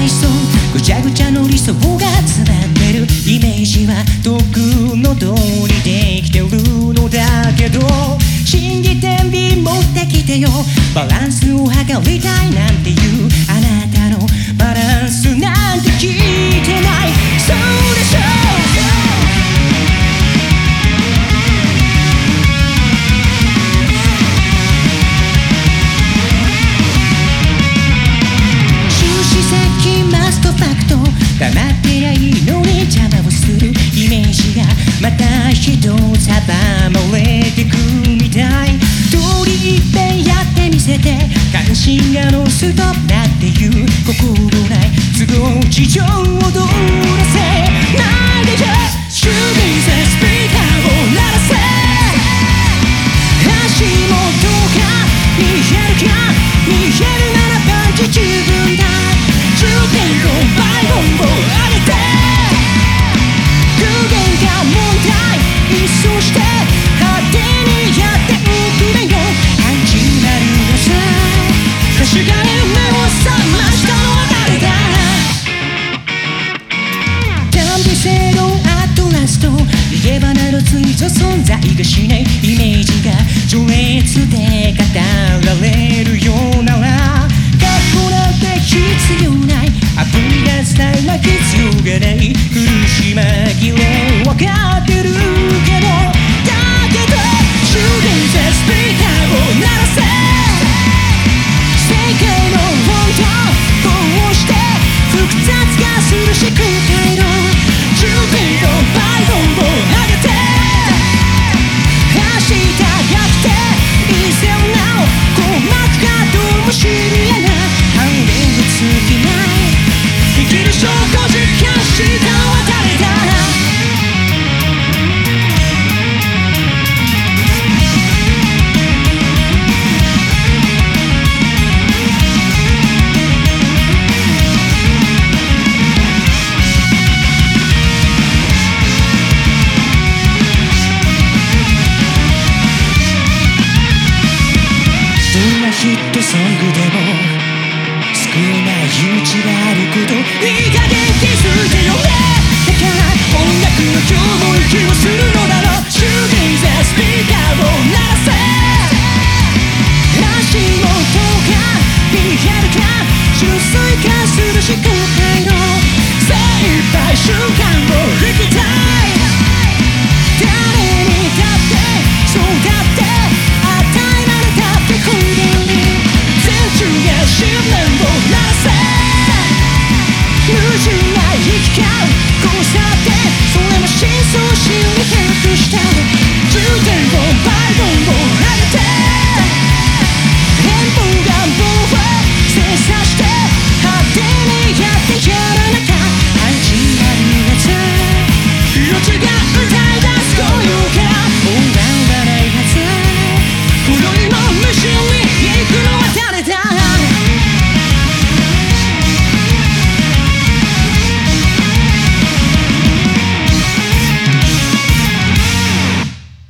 愛想ぐちゃぐちゃの理想が詰まってがまた一つ阻まれてくみたい。通り一遍やってみせて関心がロストだっていう心ない都合事情を踊らせない存在がしない。イメージが序列で語られるようなら学校なんて必要ない。あぶり出したら必要がない。苦し紛れ少でも救えない勇気があること。いい加減気づけよね。だから音楽の今日も息をする